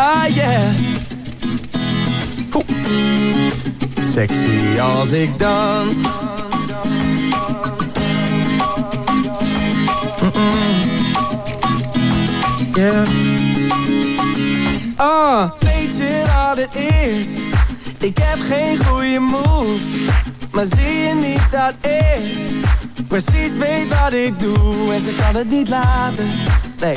ah yeah. Sexy als ik dans. Yeah. Ah, weet je wat het is? Ik heb geen goede move. Maar zie je niet dat ik precies weet wat ik doe? En ze kan het niet laten. Nee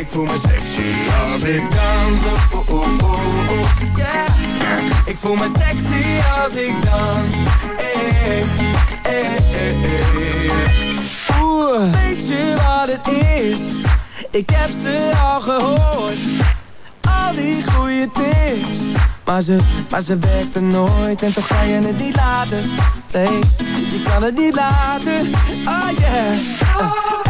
ik voel me sexy als ik dans. Oh, oh, oh. Ik voel me sexy als ik dans. Hey, hey, hey. Oeh, weet je wat het is? Ik heb ze al gehoord al die goede tips Maar ze, maar ze werkte nooit en toch ga je het niet laten Nee, je kan het niet laten Oh yeah